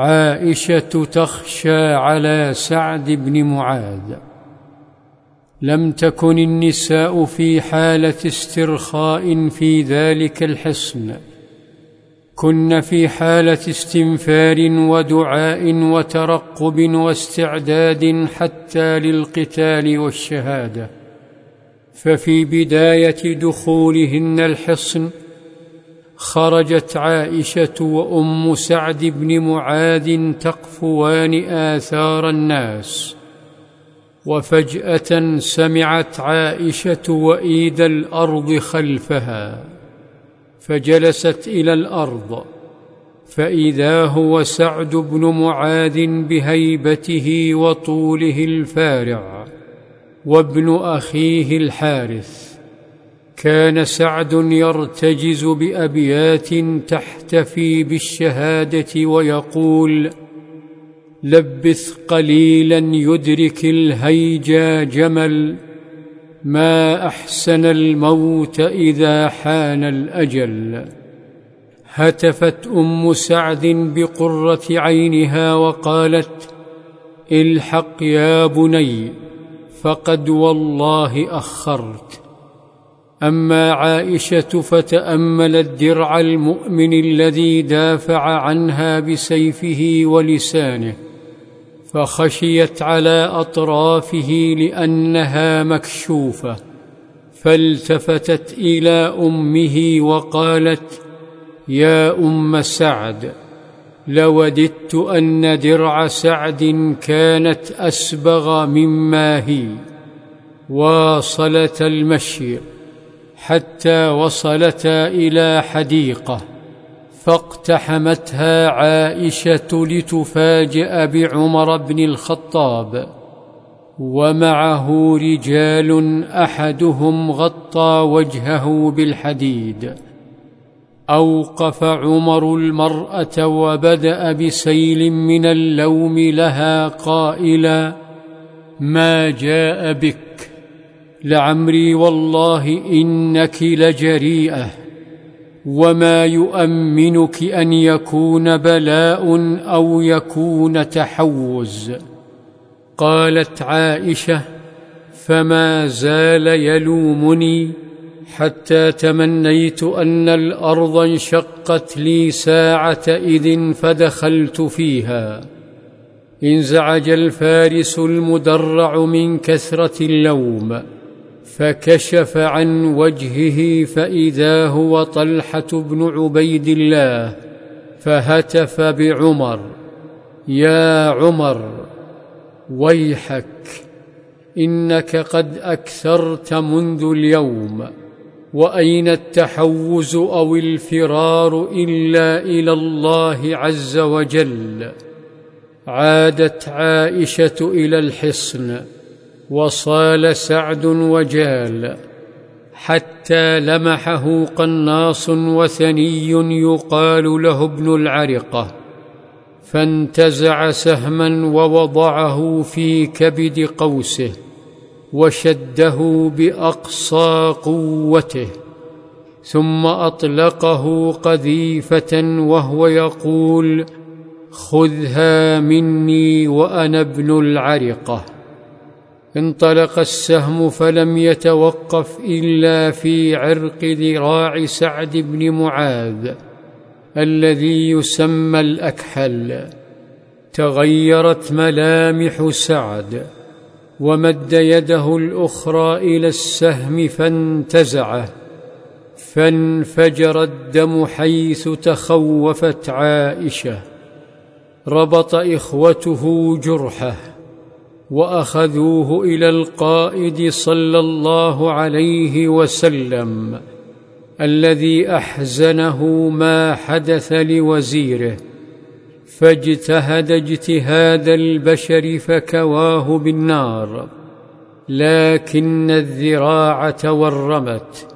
عائشة تخشى على سعد بن معاذ. لم تكن النساء في حالة استرخاء في ذلك الحصن. كن في حالة استنفار ودعاء وترقب واستعداد حتى للقتال والشهادة. ففي بداية دخولهن الحصن خرجت عائشة وأم سعد بن معاذ تقفوان آثار الناس. وفجأة سمعت عائشة وإيد الأرض خلفها فجلست إلى الأرض فإذا هو سعد بن معاذ بهيبته وطوله الفارع وابن أخيه الحارث. كان سعد يرتجز بأبيات تحتفي بالشهادة ويقول لبث قليلا يدرك الهيجا جمل ما أحسن الموت إذا حان الأجل. هتفت أم سعد بقرة عينها وقالت الحق يا بني فقد والله أخرت. أما عائشة فتاملت درع المؤمن الذي دافع عنها بسيفه ولسانه فخشيت على أطرافه لأنها مكشوفة فالتفتت إلى أمه وقالت يا أم سعد لوددت أن درع سعد كانت أسبغ مما هي واصلت المشي حتى وصلتا إلى حديقة فاقتحمتها عائشة لتفاجأ بعمر بن الخطاب ومعه رجال أحدهم غطى وجهه بالحديد. أوقف عمر المرأة وبدأ بسيل من اللوم لها قائلا ما جاء بك؟ لعمري والله إنك لجريئة وما يؤمنك أن يكون بلاء أو يكون تحوز. قالت عائشة فما زال يلومني حتى تمنيت أن الأرض انشقت لي ساعة إذ فدخلت فيها. انزعج الفارس المدرع من كثرة اللوم. فكشف عن وجهه فإذا هو طلحة بن عبيد الله فهتف بعمر يا عمر ويحك إنك قد أكثرت منذ اليوم وأين التحوز أو الفرار إلا إلى الله عز وجل؟ عادت عائشة إلى الحصن وصال سعد وجال حتى لمحه قناص وثني يقال له ابن العرقة فانتزع سهما ووضعه في كبد قوسه وشده بأقصى قوته ثم أطلقه قذيفة وهو يقول خذها مني وأنا ابن العرقة. انطلق السهم فلم يتوقف إلا في عرق ذراع سعد بن معاذ الذي يسمى الأكحل. تغيرت ملامح سعد ومد يده الأخرى إلى السهم فانتزعه فانفجر الدم حيث تخوفت عائشه. ربط إخوته جرحه. وأخذوه إلى القائد صلى الله عليه وسلم الذي أحزنه ما حدث لوزيره فاجتهد اجتهاد البشر فكواه بالنار لكن الذراع تورمت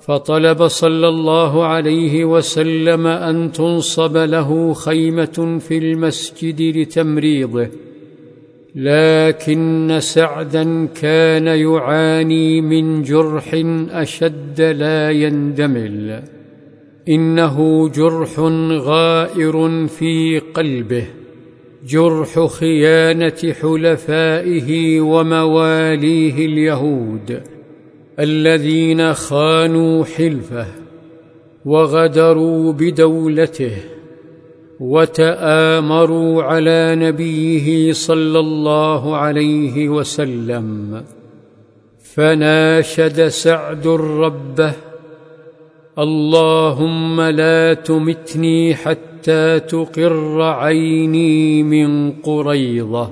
فطلب صلى الله عليه وسلم أن تنصب له خيمة في المسجد لتمريضه لكن سعدا كان يعاني من جرح أشد لا يندمل. إنه جرح غائر في قلبه جرح خيانة حلفائه ومواليه اليهود الذين خانوا حلفه وغدروا بدولته. وتآمروا على نبيه صلى الله عليه وسلم. فناشد سعد ربه اللهم لا تمتني حتى تقر عيني من قريضه